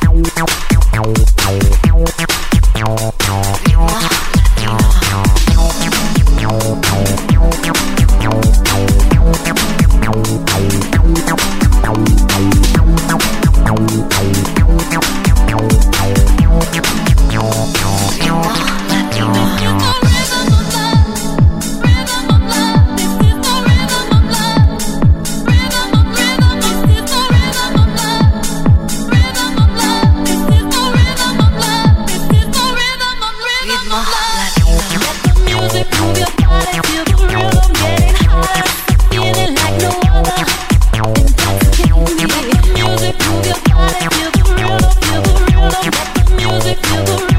Wow. you